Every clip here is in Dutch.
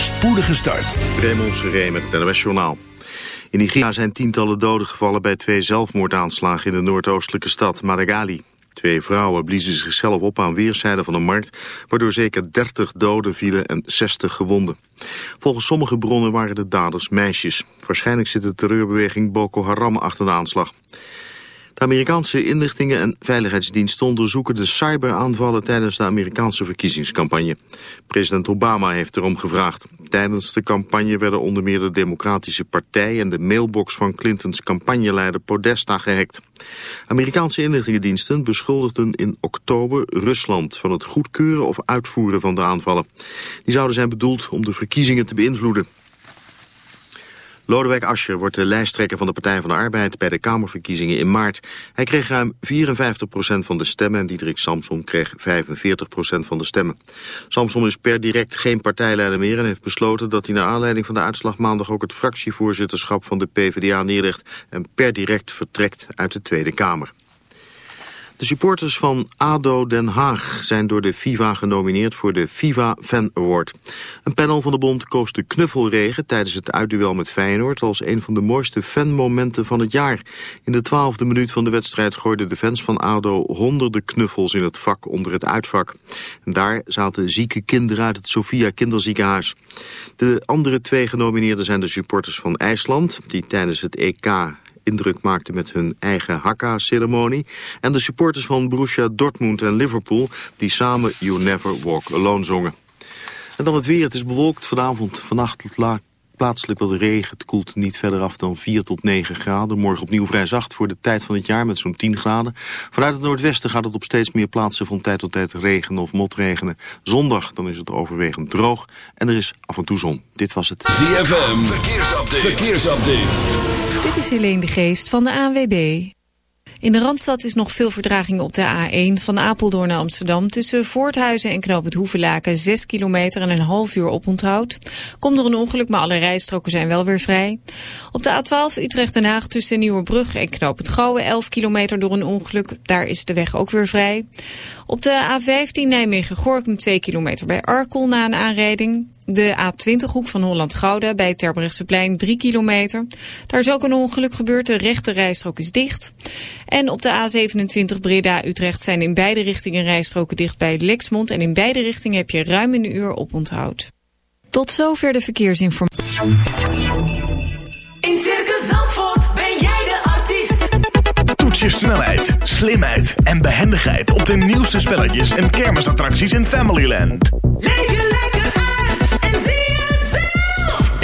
voorspoedige start. Raymond Seré met het Journaal. In Nigeria zijn tientallen doden gevallen bij twee zelfmoordaanslagen in de noordoostelijke stad Madagali. Twee vrouwen bliezen zichzelf op aan weerszijden van de markt, waardoor zeker 30 doden vielen en 60 gewonden. Volgens sommige bronnen waren de daders meisjes. Waarschijnlijk zit de terreurbeweging Boko Haram achter de aanslag. Amerikaanse inlichtingen- en veiligheidsdiensten onderzoeken de cyberaanvallen tijdens de Amerikaanse verkiezingscampagne. President Obama heeft erom gevraagd. Tijdens de campagne werden onder meer de Democratische Partij en de mailbox van Clintons campagneleider Podesta gehackt. Amerikaanse inlichtingendiensten beschuldigden in oktober Rusland van het goedkeuren of uitvoeren van de aanvallen. Die zouden zijn bedoeld om de verkiezingen te beïnvloeden. Lodewijk Asscher wordt de lijsttrekker van de Partij van de Arbeid bij de Kamerverkiezingen in maart. Hij kreeg ruim 54% van de stemmen en Diederik Samson kreeg 45% van de stemmen. Samson is per direct geen partijleider meer en heeft besloten dat hij naar aanleiding van de uitslag maandag ook het fractievoorzitterschap van de PvdA neerlegt en per direct vertrekt uit de Tweede Kamer. De supporters van ADO Den Haag zijn door de FIFA genomineerd voor de FIFA Fan Award. Een panel van de bond koos de knuffelregen tijdens het uitduel met Feyenoord als een van de mooiste fanmomenten van het jaar. In de twaalfde minuut van de wedstrijd gooiden de fans van ADO honderden knuffels in het vak onder het uitvak. En daar zaten zieke kinderen uit het Sofia kinderziekenhuis. De andere twee genomineerden zijn de supporters van IJsland, die tijdens het EK indruk maakten met hun eigen Hakka-ceremonie. En de supporters van Borussia Dortmund en Liverpool... die samen You Never Walk Alone zongen. En dan het weer. Het is bewolkt vanavond, vannacht plaatselijk wat regen. Het koelt niet verder af dan 4 tot 9 graden. Morgen opnieuw vrij zacht voor de tijd van het jaar met zo'n 10 graden. Vanuit het noordwesten gaat het op steeds meer plaatsen van tijd tot tijd regenen of motregenen. Zondag dan is het overwegend droog en er is af en toe zon. Dit was het ZFM. Verkeersupdate. Verkeersupdate. Dit is Helene de Geest van de ANWB. In de Randstad is nog veel verdraging op de A1 van Apeldoorn naar Amsterdam. Tussen Voorthuizen en Knoop het Hoevelaken 6 kilometer en een half uur oponthoud. Komt er een ongeluk, maar alle rijstroken zijn wel weer vrij. Op de A12 Utrecht-Den Haag tussen Nieuwerbrug en Knoop het Gouwen 11 kilometer door een ongeluk. Daar is de weg ook weer vrij. Op de A15 Nijmegen-Gorkum 2 kilometer bij Arkel na een aanrijding. De A20-hoek van Holland-Gouda bij Terbrechtseplein 3 kilometer. Daar is ook een ongeluk gebeurd, de rechte rijstrook is dicht. En op de A27 Breda-Utrecht zijn in beide richtingen rijstroken dicht bij Lexmond. En in beide richtingen heb je ruim een uur op onthoud. Tot zover de verkeersinformatie. In Circus Zandvoort ben jij de artiest. Toets je snelheid, slimheid en behendigheid op de nieuwste spelletjes en kermisattracties in Familyland. Leef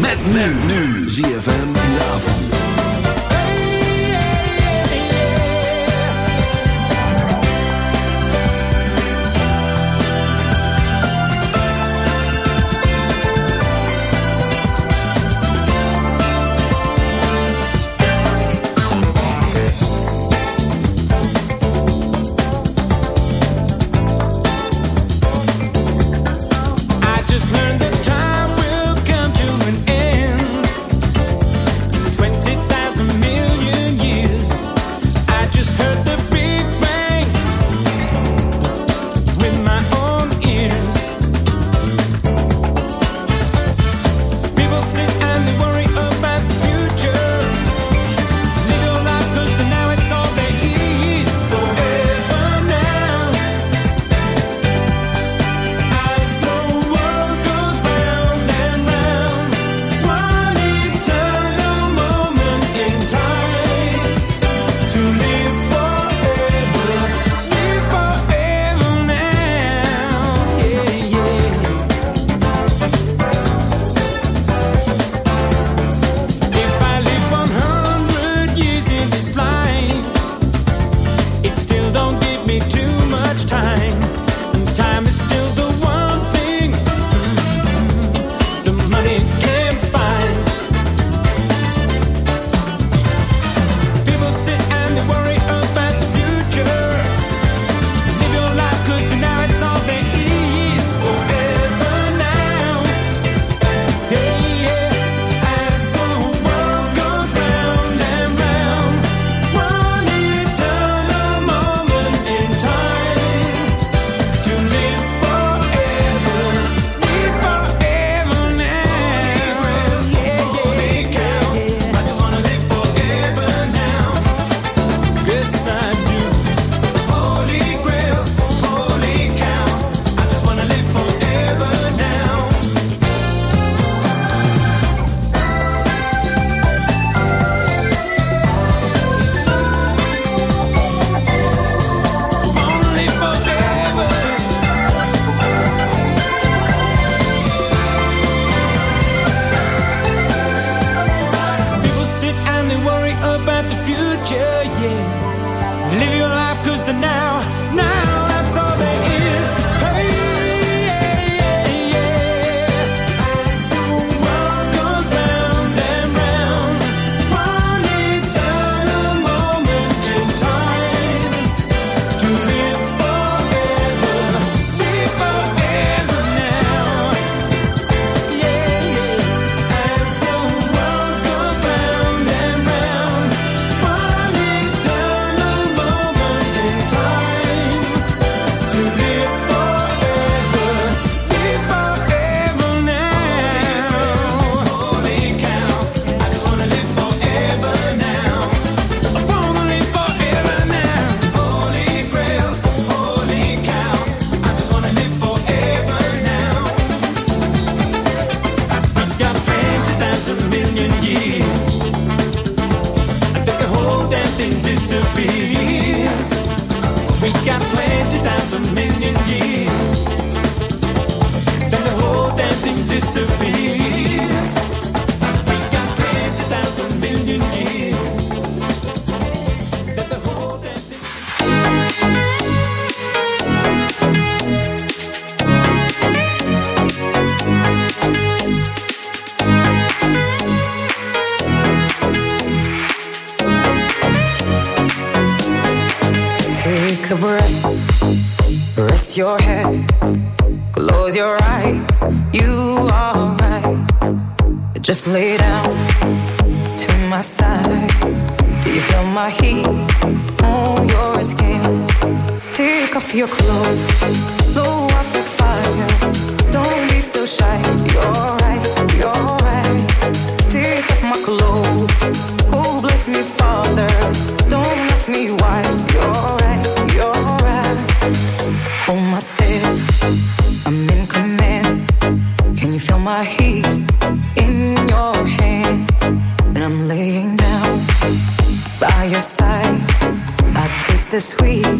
Met men nu. ZFM in de avond.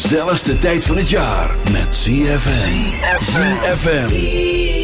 Gezelligste tijd van het jaar met ZFM. ZFM.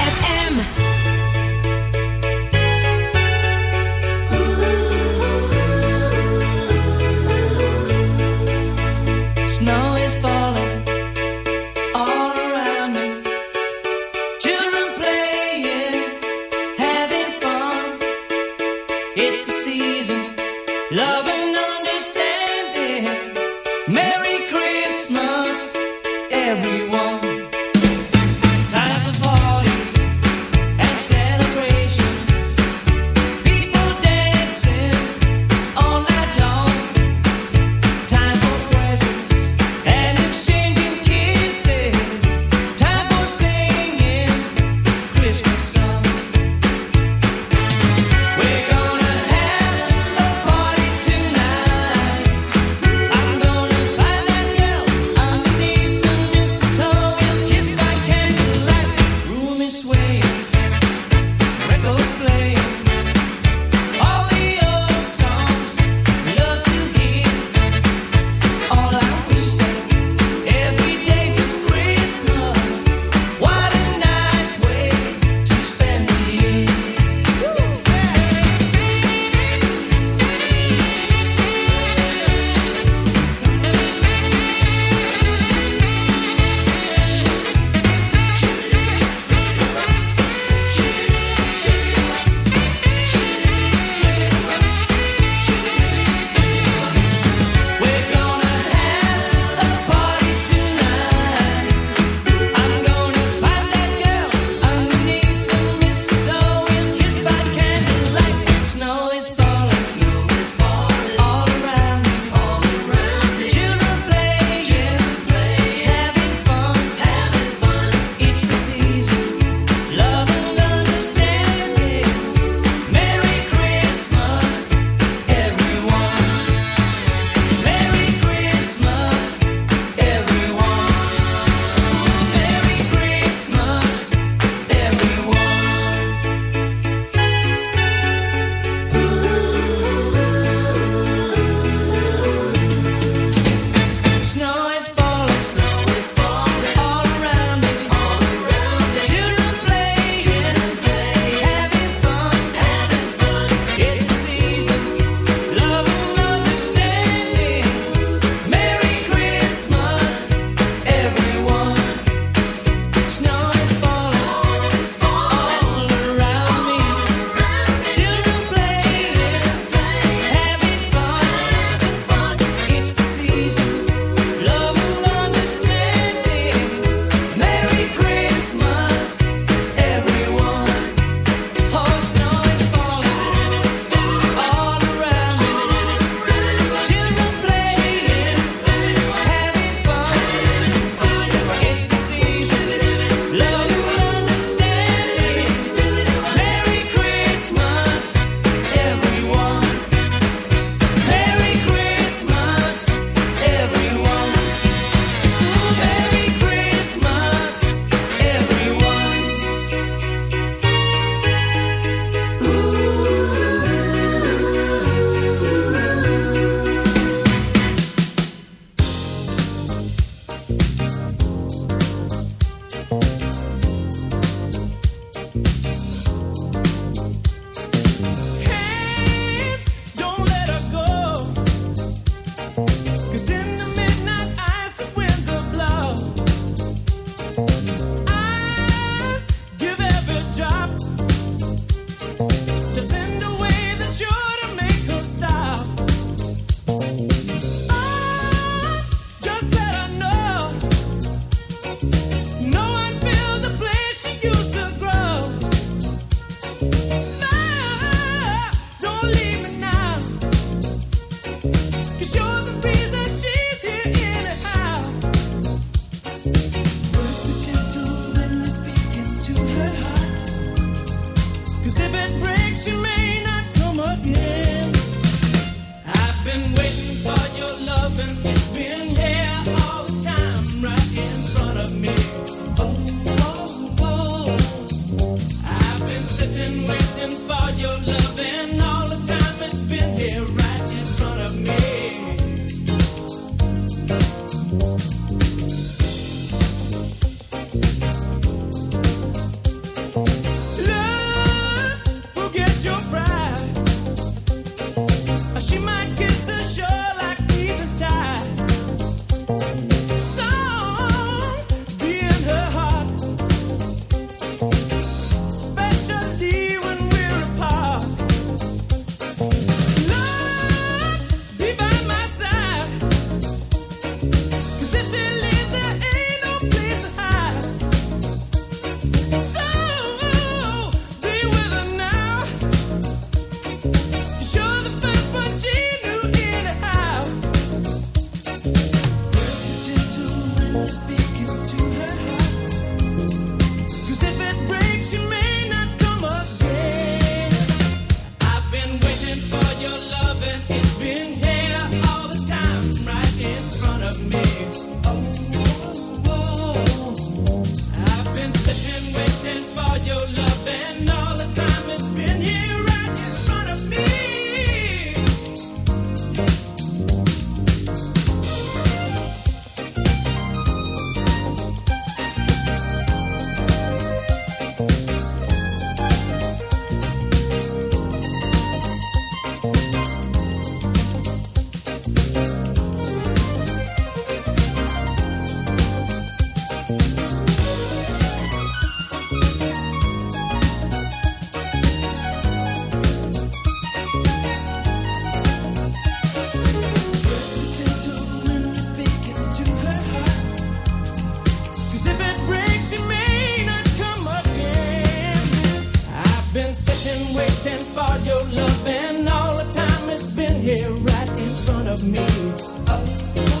here right in front of me.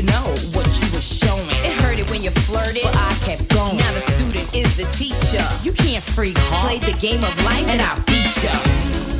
you know what you were showing. It hurted when you flirted, but I kept going. Now the student is the teacher. You can't freak, huh? Played the game of life and I beat you.